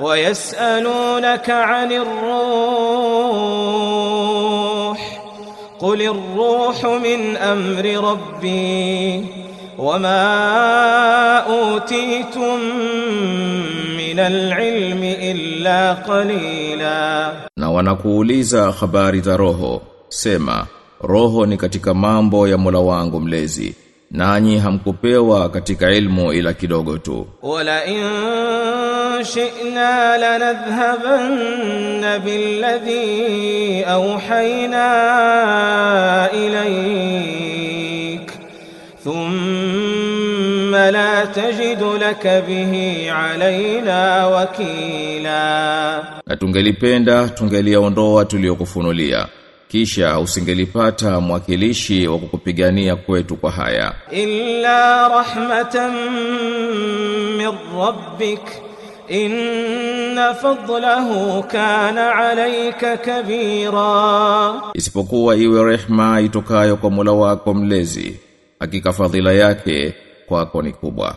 ويسألونك عن الروح قل الروح من أمر ربي وما أوتيتم من العلم إلا قليلا Na wanakuuliza habari za roho, sema, roho ni katika mambo ya Mola wangu mlezi, nanyi hamkupewa katika ilmu ila kidogo tu. Wala in shi'na lanadhhabanna billadhi awhayna ilayk. Thumma la tajidu laka bihi alayna wakila. Na tungelipenda tungeliaondoa tuliokufunulia kisha usingelipata mwakilishi wa kukupigania kwetu kwa haya. Illa rahmatan min rabbik inna fadlahu kana alayka kabira. Isipokuwa iwe rehma itokayo kwa Mola wako mlezi hakika fadhila yake kwako ni kubwa.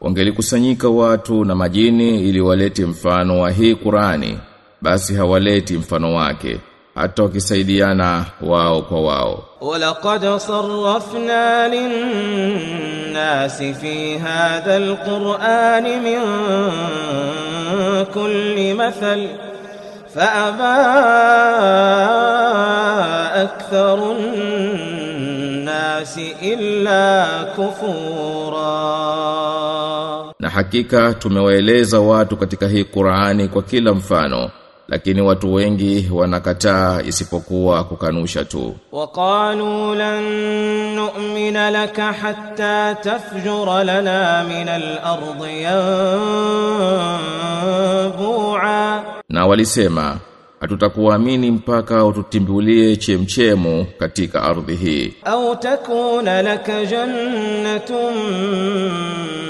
wangelikusanyika watu na majini ili walete mfano wa hii Qurani, basi hawaleti mfano wake, hata wakisaidiana wao kwa wao. ولقد صرفنا للناس في هذا القرآن من كل مثل فأبى أكثر الناس إلا كفورا Na hakika tumewaeleza watu katika hii Qur'ani kwa kila mfano lakini watu wengi wanakataa isipokuwa kukanusha tu. Waqalu lan nu'mina laka hatta tafjura lana min al-ardi yanbu'a, na walisema hatutakuamini mpaka ututimbulie chemchemu katika ardhi hii. Au takuna laka jannatun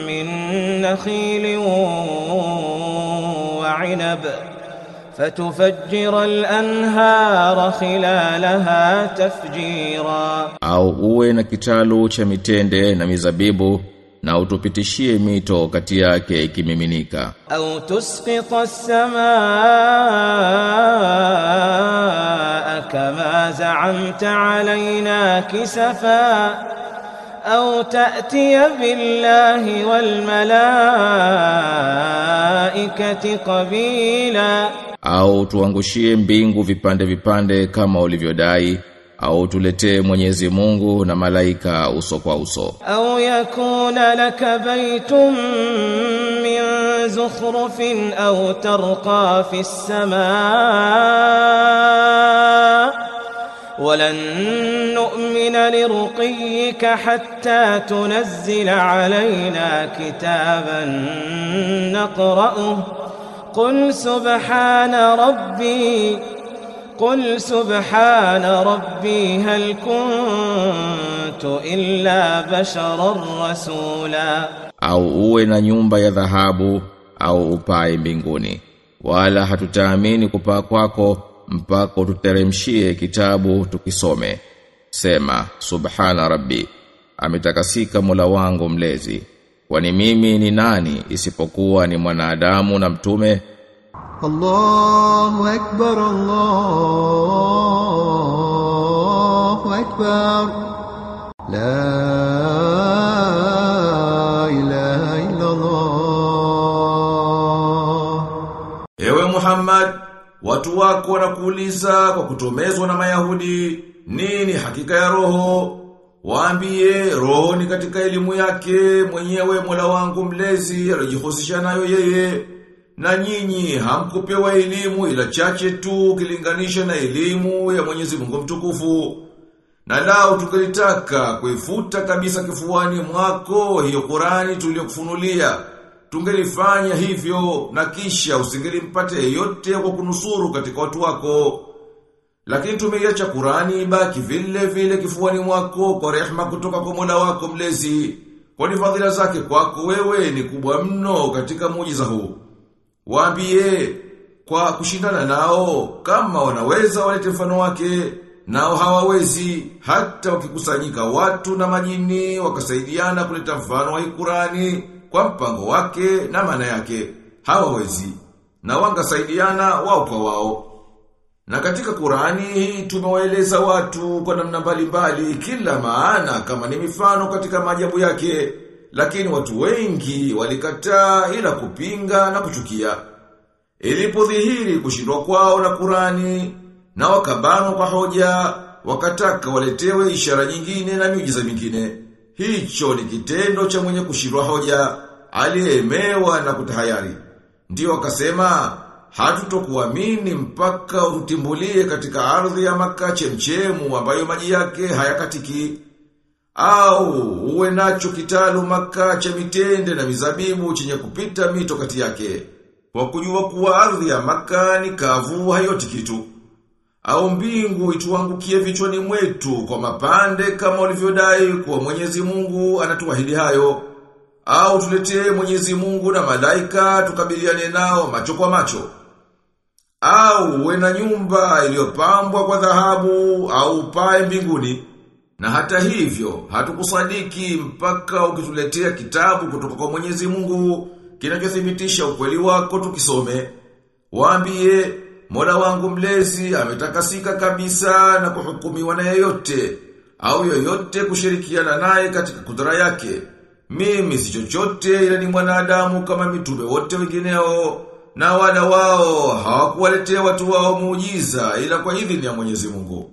min nakhilin wa inab fatufajjira al-anhara khilalaha tafjira. Au uwe na kitalu cha mitende na mizabibu na utupitishie mito kati yake ikimiminika. Au tusqita samaa kama za'amta alaina kisafa. Au ta'tiya billahi wal malaikati qabila. Au tuangushie mbingu vipande vipande kama ulivyodai. Au tuletee Mwenyezi Mungu na malaika uso kwa uso. أو يكون لك بيت من زخرف أو ترقى في السماء ولن نؤمن لرقيك حتى تنزل علينا كتابا نقرأه قل سبحان ربي قل سبحان ربي هل كنت إلا بشرا رسولا au uwe na nyumba ya dhahabu au upae mbinguni wala hatutaamini kupaa kwako mpaka ututeremshie kitabu tukisome sema subhana rabbi ametakasika Mola wangu mlezi kwani mimi ni nani isipokuwa ni mwanadamu na mtume الله أكبر الله أكبر لا إله إلا الله Ewe Muhammad, watu wako wanakuuliza kwa kutomezwa na Mayahudi, nini hakika ya roho? Waambie roho ni katika elimu yake mwenyewe Mola wangu mlezi aliyojihusisha nayo yeye. Na nyinyi hamkupewa elimu ila chache tu kilinganisha na elimu ya Mwenyezi Mungu mtukufu. Na lao tungelitaka kuifuta kabisa kifuani mwako hiyo Qurani tuliyokufunulia. Tungelifanya hivyo na kisha usingelimpate yeyote kwa kunusuru katika watu wako. Lakini tumeiacha Qurani ibaki vile vile kifuani mwako kwa rehema kutoka kwa Mola wako mlezi. Kwani fadhila zake kwako wewe ni kubwa mno katika muujiza huu. Waambie kwa kushindana nao kama wanaweza walete mfano wake nao hawawezi. Hata wakikusanyika watu na majini wakasaidiana kuleta mfano wa Qurani kwa mpango wake na maana yake hawawezi. Na wangasaidiana wao kwa wao. Na katika Qurani hii tumewaeleza watu kwa namna mbalimbali kila maana kama ni mifano katika majabu yake, lakini watu wengi walikataa ila kupinga na kuchukia. Ilipodhihiri kushindwa kwao na Kurani na wakabanwa kwa hoja, wakataka waletewe ishara nyingine na miujiza mingine. Hicho ni kitendo cha mwenye kushindwa hoja, aliyemewa na kutahayari. Ndiyo akasema, hatutokuamini mpaka utimbulie katika ardhi ya maka chemchemu ambayo maji yake hayakatiki. Au uwe nacho kitalu makaa cha mitende na mizabibu chenye kupita mito kati yake. Kwa kujua kuwa ardhi ya makaa ni kavu hayoti kitu. Au mbingu ituangukie vichwani mwetu kwa mapande kama ulivyodai kuwa Mwenyezi Mungu anatuahidi hayo. Au tuletee Mwenyezi Mungu na malaika tukabiliane nao macho kwa macho. Au uwe na nyumba iliyopambwa kwa dhahabu au pae mbinguni. Na hata hivyo, hatukusadiki mpaka ukituletea kitabu kutoka kwa Mwenyezi Mungu kinachothibitisha ukweli wako tukisome. Waambie, Mola wangu mlezi ametakasika kabisa na kuhukumiwa na yeyote au yoyote kushirikiana naye katika kudra yake. Mimi si chochote ila ni mwanadamu kama mitume wote wengineo na wala wao hawakuwaletea watu wao muujiza ila kwa idhini ya Mwenyezi Mungu.